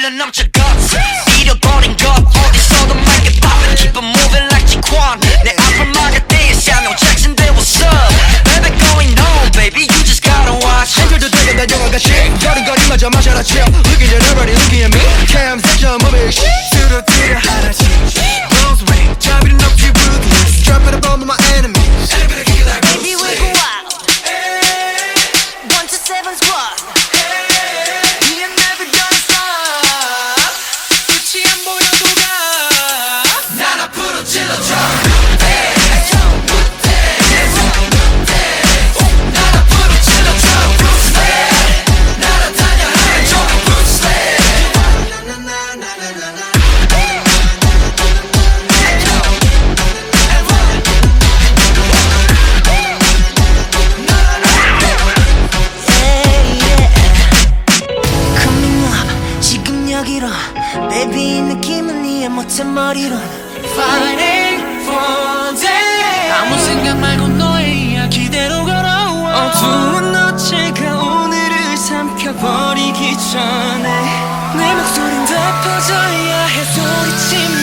흘러 넘쳐 guts 잃어버린 것 어디서도 맑게 poppin' Keep it moving like Jiquan 내 앞을 막을 때에 Samuel Jackson there what's up Baby going on baby you just gotta watch 한줄도 되게 난 영화같이 걸음걸이마저 마셔라 chill Looking at everybody looking at me Cam 세점 몸에 쓰러뜨려 하나씩 Blows away 자비는 없이 ruthless Drop it up on my enemies Baby, we go wild. One to seven squad. 끝 못해 머리로. Fighting for day 아무 생각 말고 너의 이야기대로 걸어와 어두운 너체가 오늘을 삼켜버리기 전에 내 목소린 다 퍼져야 해 소리치면